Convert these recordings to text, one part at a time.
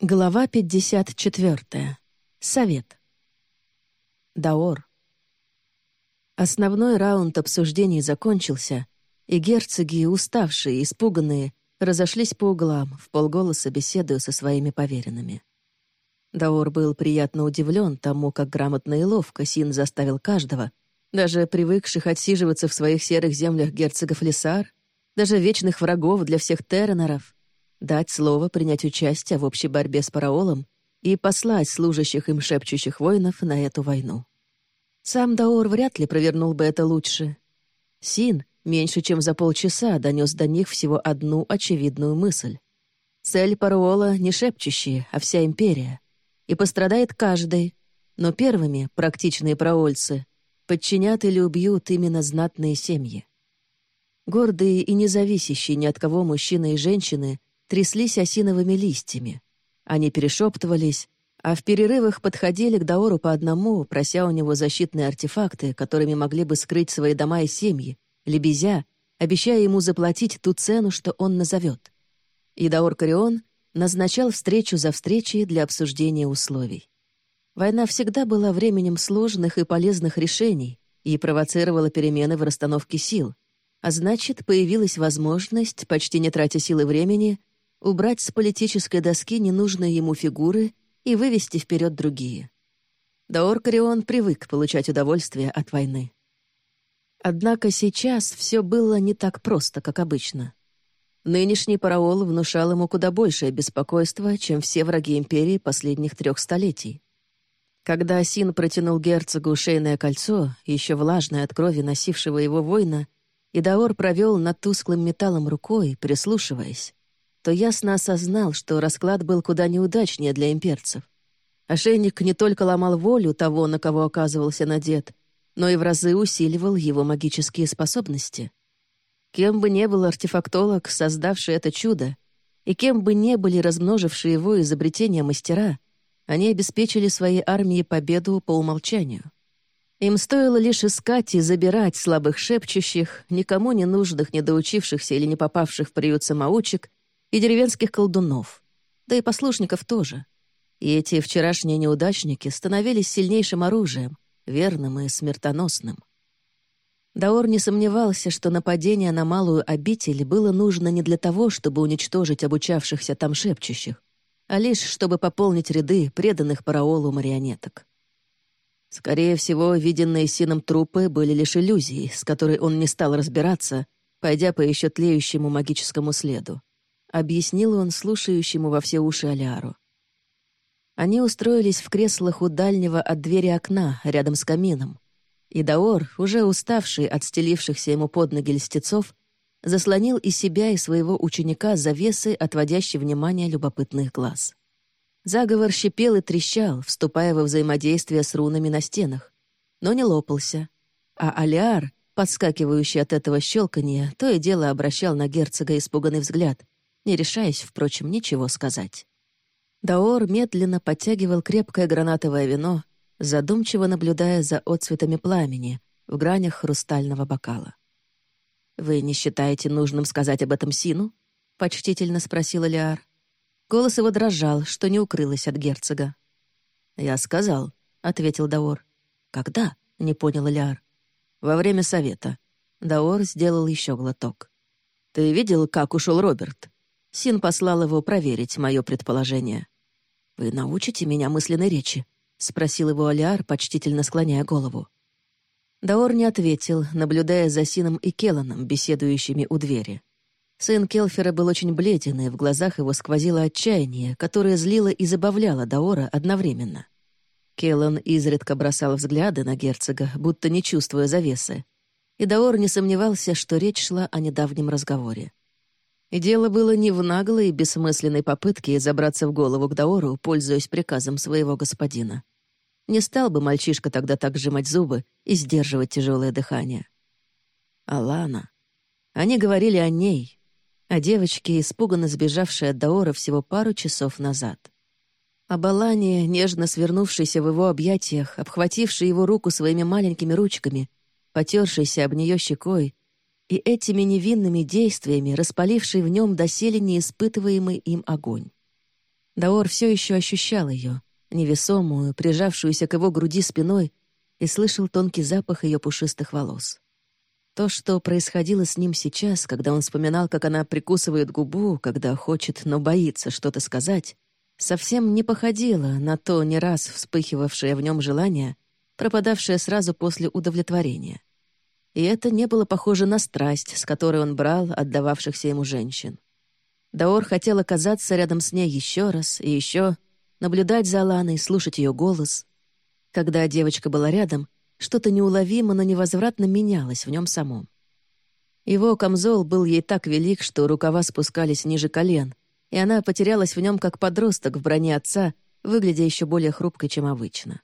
Глава 54. Совет. Даор. Основной раунд обсуждений закончился, и герцоги, уставшие и испуганные, разошлись по углам, в полголоса беседуя со своими поверенными. Даор был приятно удивлен тому, как грамотно и ловко Син заставил каждого, даже привыкших отсиживаться в своих серых землях герцогов Лисар, даже вечных врагов для всех терренеров, дать слово принять участие в общей борьбе с параолом и послать служащих им шепчущих воинов на эту войну. Сам Даор вряд ли провернул бы это лучше. Син меньше чем за полчаса донес до них всего одну очевидную мысль. Цель параола не шепчущие, а вся империя. И пострадает каждый, но первыми практичные проольцы подчинят или убьют именно знатные семьи. Гордые и независящие ни от кого мужчины и женщины тряслись осиновыми листьями. Они перешептывались, а в перерывах подходили к Даору по одному, прося у него защитные артефакты, которыми могли бы скрыть свои дома и семьи, лебезя, обещая ему заплатить ту цену, что он назовет. И Даор Карион назначал встречу за встречей для обсуждения условий. Война всегда была временем сложных и полезных решений и провоцировала перемены в расстановке сил, а значит, появилась возможность, почти не тратя силы времени, убрать с политической доски ненужные ему фигуры и вывести вперед другие. Даор Карион привык получать удовольствие от войны. Однако сейчас все было не так просто, как обычно. Нынешний параол внушал ему куда большее беспокойство, чем все враги империи последних трех столетий. Когда Син протянул герцогу шейное кольцо, еще влажное от крови носившего его воина, и Даор провел над тусклым металлом рукой, прислушиваясь, то ясно осознал, что расклад был куда неудачнее для имперцев. Ошейник не только ломал волю того, на кого оказывался надет, но и в разы усиливал его магические способности. Кем бы ни был артефактолог, создавший это чудо, и кем бы ни были размножившие его изобретения мастера, они обеспечили своей армии победу по умолчанию. Им стоило лишь искать и забирать слабых шепчущих, никому не нужных, недоучившихся или не попавших в приют самоучек, и деревенских колдунов, да и послушников тоже. И эти вчерашние неудачники становились сильнейшим оружием, верным и смертоносным. Даор не сомневался, что нападение на малую обитель было нужно не для того, чтобы уничтожить обучавшихся там шепчущих, а лишь чтобы пополнить ряды преданных параолу марионеток. Скорее всего, виденные Сином трупы были лишь иллюзией, с которой он не стал разбираться, пойдя по еще тлеющему магическому следу объяснил он слушающему во все уши Алиару. Они устроились в креслах у дальнего от двери окна, рядом с камином. И Даор, уже уставший от стелившихся ему под ноги льстецов, заслонил и себя, и своего ученика завесы, отводящие внимание любопытных глаз. Заговор щепел и трещал, вступая во взаимодействие с рунами на стенах, но не лопался. А Алиар, подскакивающий от этого щелканья, то и дело обращал на герцога испуганный взгляд, не решаясь, впрочем, ничего сказать. Даор медленно подтягивал крепкое гранатовое вино, задумчиво наблюдая за отцветами пламени в гранях хрустального бокала. «Вы не считаете нужным сказать об этом Сину?» — почтительно спросила Лиар. Голос его дрожал, что не укрылось от герцога. «Я сказал», — ответил Даор. «Когда?» — не понял Лиар. «Во время совета». Даор сделал еще глоток. «Ты видел, как ушел Роберт?» Син послал его проверить мое предположение. «Вы научите меня мысленной речи?» — спросил его Алиар, почтительно склоняя голову. Даор не ответил, наблюдая за Сином и Келланом, беседующими у двери. Сын Келфера был очень бледен, и в глазах его сквозило отчаяние, которое злило и забавляло Даора одновременно. Келлан изредка бросал взгляды на герцога, будто не чувствуя завесы, и Даор не сомневался, что речь шла о недавнем разговоре. И дело было не в наглой и бессмысленной попытке забраться в голову к Даору, пользуясь приказом своего господина. Не стал бы мальчишка тогда так сжимать зубы и сдерживать тяжелое дыхание. Алана. Они говорили о ней, о девочке, испуганно сбежавшей от Даора всего пару часов назад. Об Алане, нежно свернувшейся в его объятиях, обхватившей его руку своими маленькими ручками, потершейся об нее щекой и этими невинными действиями распаливший в нем доселе неиспытываемый им огонь. Даор все еще ощущал ее, невесомую, прижавшуюся к его груди спиной, и слышал тонкий запах ее пушистых волос. То, что происходило с ним сейчас, когда он вспоминал, как она прикусывает губу, когда хочет, но боится что-то сказать, совсем не походило на то не раз вспыхивавшее в нем желание, пропадавшее сразу после удовлетворения. И это не было похоже на страсть, с которой он брал отдававшихся ему женщин. Даор хотел оказаться рядом с ней еще раз и еще, наблюдать за Аланой, слушать ее голос. Когда девочка была рядом, что-то неуловимо, но невозвратно менялось в нем самом. Его камзол был ей так велик, что рукава спускались ниже колен, и она потерялась в нем как подросток в броне отца, выглядя еще более хрупкой, чем обычно.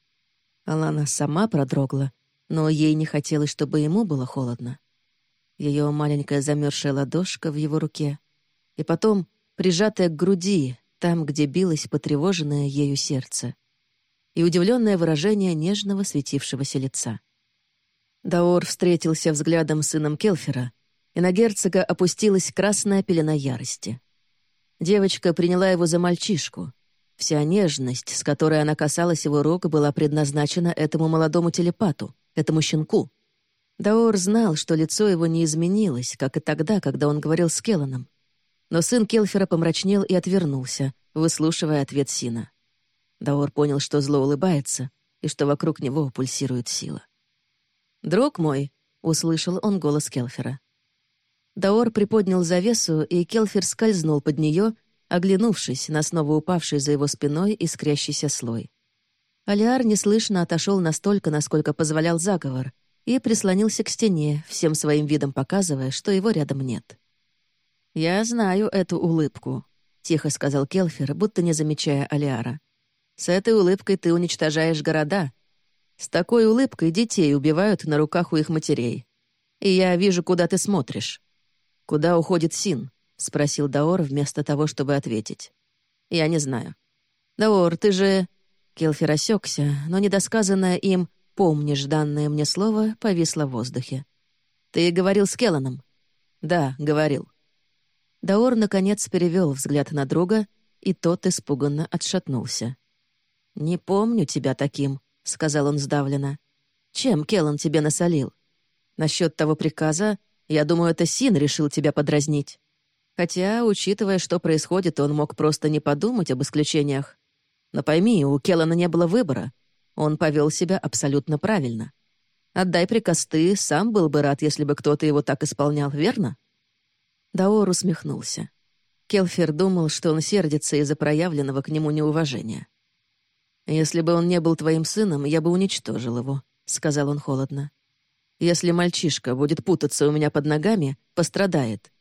Алана сама продрогла, но ей не хотелось, чтобы ему было холодно. Ее маленькая замерзшая ладошка в его руке — и потом прижатая к груди, там, где билось потревоженное ею сердце, и удивленное выражение нежного светившегося лица. Даор встретился взглядом с сыном Келфера, и на герцога опустилась красная пелена ярости. Девочка приняла его за мальчишку. Вся нежность, с которой она касалась его рук, была предназначена этому молодому телепату, этому щенку. Даор знал, что лицо его не изменилось, как и тогда, когда он говорил с Келланом. Но сын Келфера помрачнел и отвернулся, выслушивая ответ Сина. Даор понял, что зло улыбается и что вокруг него пульсирует сила. «Друг мой!» — услышал он голос Келфера. Даор приподнял завесу, и Келфер скользнул под нее, оглянувшись на снова упавший за его спиной искрящийся слой. Алиар неслышно отошел настолько, насколько позволял заговор, и прислонился к стене, всем своим видом показывая, что его рядом нет. «Я знаю эту улыбку», — тихо сказал Келфер, будто не замечая Алиара. «С этой улыбкой ты уничтожаешь города. С такой улыбкой детей убивают на руках у их матерей. И я вижу, куда ты смотришь. Куда уходит Син?» — спросил Даор вместо того, чтобы ответить. «Я не знаю». «Даор, ты же...» Келфер осекся, но недосказанное им «помнишь данное мне слово» повисло в воздухе. «Ты говорил с Келланом?» «Да, говорил». Даор, наконец, перевел взгляд на друга, и тот испуганно отшатнулся. «Не помню тебя таким», — сказал он сдавленно. «Чем Келлан тебе насолил? Насчет того приказа, я думаю, это Син решил тебя подразнить. Хотя, учитывая, что происходит, он мог просто не подумать об исключениях. Но пойми, у Келлана не было выбора. Он повел себя абсолютно правильно. Отдай приказ ты, сам был бы рад, если бы кто-то его так исполнял, верно?» Даор усмехнулся. Келфер думал, что он сердится из-за проявленного к нему неуважения. «Если бы он не был твоим сыном, я бы уничтожил его», — сказал он холодно. «Если мальчишка будет путаться у меня под ногами, пострадает.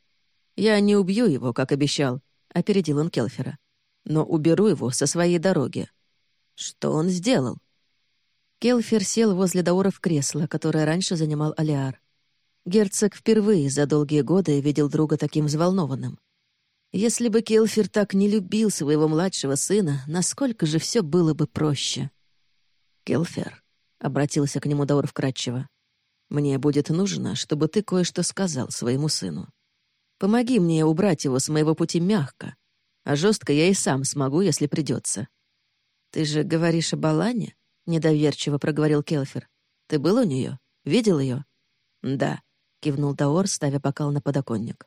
Я не убью его, как обещал», — опередил он Келфера. «Но уберу его со своей дороги». «Что он сделал?» Келфер сел возле Даора в кресло, которое раньше занимал Алиар. Герцог впервые за долгие годы видел друга таким взволнованным. Если бы Келфер так не любил своего младшего сына, насколько же все было бы проще. «Келфер», — обратился к нему Даур вкратчиво, «мне будет нужно, чтобы ты кое-что сказал своему сыну. Помоги мне убрать его с моего пути мягко, а жестко я и сам смогу, если придется. «Ты же говоришь об Алане?» — недоверчиво проговорил Келфер. «Ты был у нее? Видел ее? «Да», — кивнул Даор, ставя бокал на подоконник.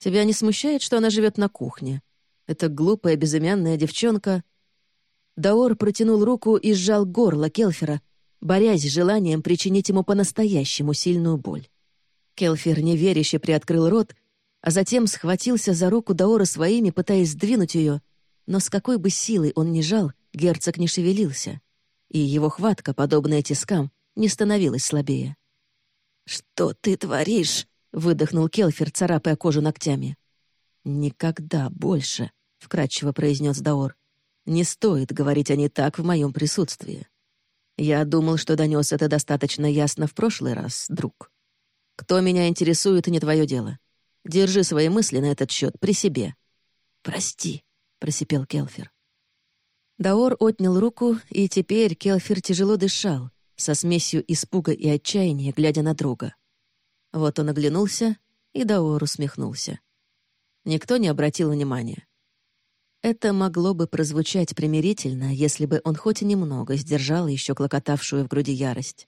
«Тебя не смущает, что она живет на кухне? Эта глупая безымянная девчонка...» Даор протянул руку и сжал горло Келфера, борясь с желанием причинить ему по-настоящему сильную боль. Келфер неверяще приоткрыл рот, а затем схватился за руку Даора своими, пытаясь сдвинуть ее, но с какой бы силой он ни жал, герцог не шевелился, и его хватка, подобная тискам, не становилась слабее. «Что ты творишь?» — выдохнул Келфер, царапая кожу ногтями. «Никогда больше», — вкратчиво произнес Даор. «Не стоит говорить о ней так в моем присутствии. Я думал, что донес это достаточно ясно в прошлый раз, друг. Кто меня интересует, не твое дело. Держи свои мысли на этот счет при себе». «Прости», — просипел Келфер. Даор отнял руку, и теперь Келфер тяжело дышал, со смесью испуга и отчаяния, глядя на друга. Вот он оглянулся, и Даор усмехнулся. Никто не обратил внимания. Это могло бы прозвучать примирительно, если бы он хоть немного сдержал еще клокотавшую в груди ярость.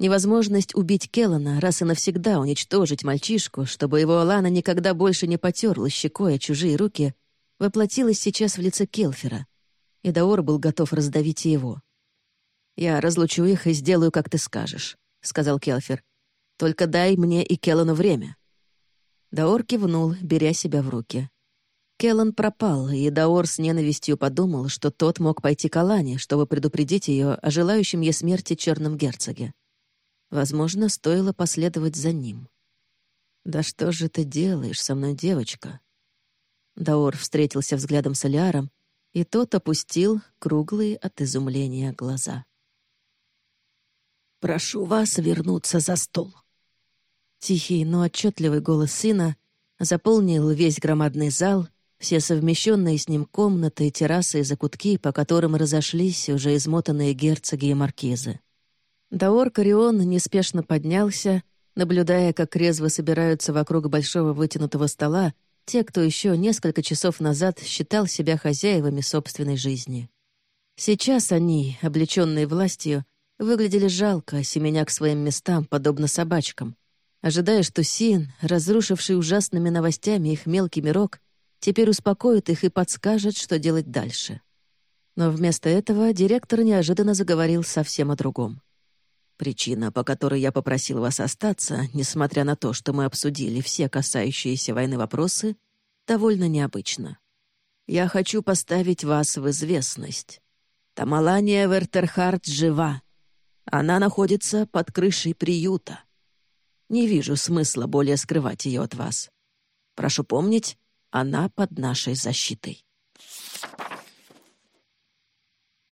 Невозможность убить Келлана, раз и навсегда уничтожить мальчишку, чтобы его Алана никогда больше не потерла щекой о чужие руки, воплотилась сейчас в лице Келфера, и Даор был готов раздавить его. «Я разлучу их и сделаю, как ты скажешь», — сказал Келфер. «Только дай мне и Келлану время». Даор кивнул, беря себя в руки. Келлан пропал, и Даор с ненавистью подумал, что тот мог пойти к Алане, чтобы предупредить ее о желающем ей смерти черном герцоге. Возможно, стоило последовать за ним. «Да что же ты делаешь со мной, девочка?» Даор встретился взглядом с Алиаром, и тот опустил круглые от изумления глаза. «Прошу вас вернуться за стол». Тихий, но отчетливый голос сына заполнил весь громадный зал — все совмещенные с ним комнаты, террасы и закутки, по которым разошлись уже измотанные герцоги и маркизы. Даор Карион неспешно поднялся, наблюдая, как резво собираются вокруг большого вытянутого стола те, кто еще несколько часов назад считал себя хозяевами собственной жизни. Сейчас они, облеченные властью, выглядели жалко, семеня к своим местам, подобно собачкам, ожидая, что Син, разрушивший ужасными новостями их мелкий мирок, теперь успокоит их и подскажет, что делать дальше. Но вместо этого директор неожиданно заговорил совсем о другом. Причина, по которой я попросил вас остаться, несмотря на то, что мы обсудили все касающиеся войны вопросы, довольно необычна. Я хочу поставить вас в известность. Тамалания Вертерхард жива. Она находится под крышей приюта. Не вижу смысла более скрывать ее от вас. Прошу помнить, она под нашей защитой.